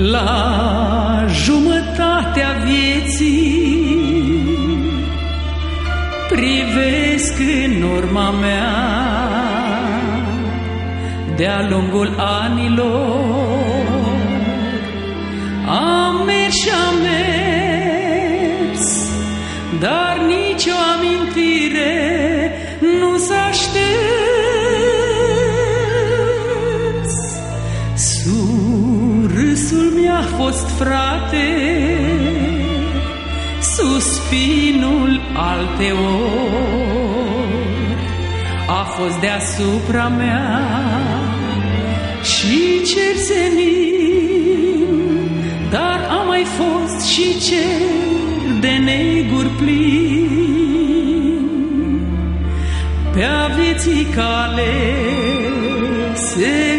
La jumătatea vieții Privesc în urma mea. De-a lungul anilor Am mers și am mers Dar nicio amintire nu s-a șters. Surâsul mi-a fost frate Suspinul alteori A fost deasupra mea. Și cer senin Dar a mai fost și cer de neguri plin. Pe-a vieții cale se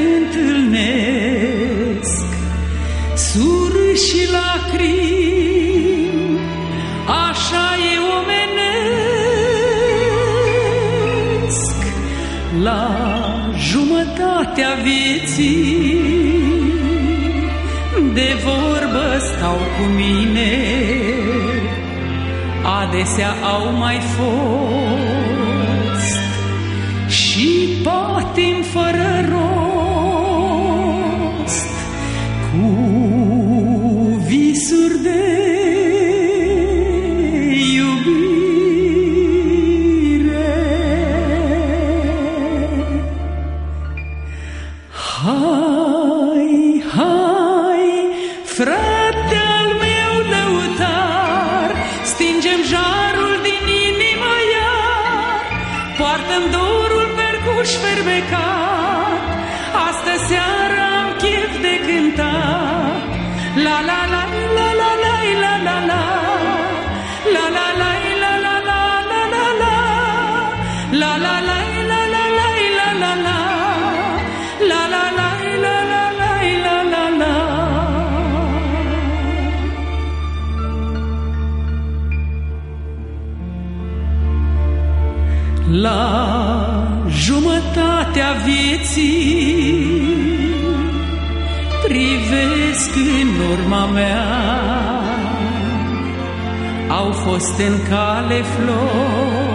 Surâși și lacrimi Așa e omenesc. La jumătatea vieții De vorbă stau cu mine. Adesea au mai fost Și patim fără rost Hai, hai, frate al meu lăutar, Stingem jarul din inimă iar, Poartă-mi dorul percuș fermecat, La jumătatea vieții Privesc în urma mea. Au fost în cale flori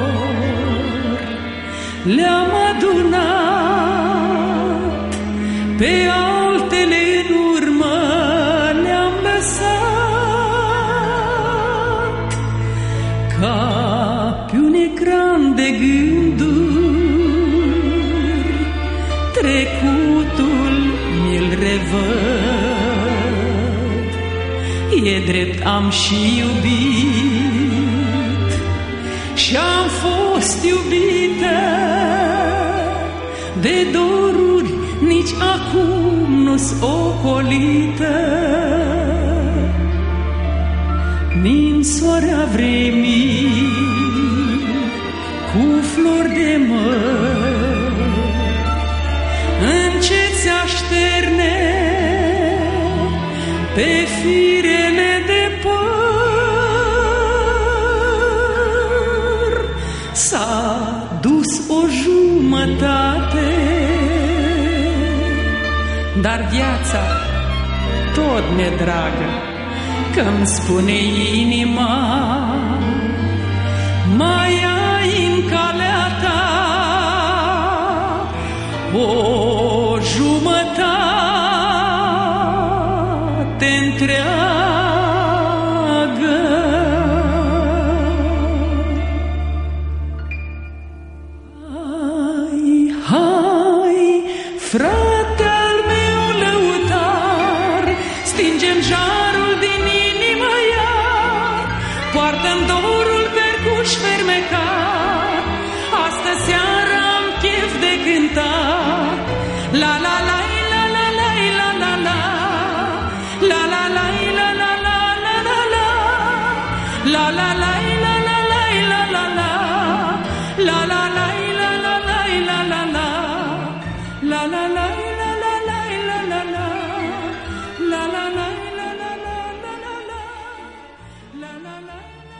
Le-am adunat Pe altele Trecutul mi-l revăd. E drept am și iubit. Și am fost iubită De doruri nici acum nu-s ocolită. Ninsoarea vremii pe firele de păr S-a dus o jumătate. Dar viața tot mi-e dragă Că-mi spune inima Mai ai în calea ta O Vrouw. Amen.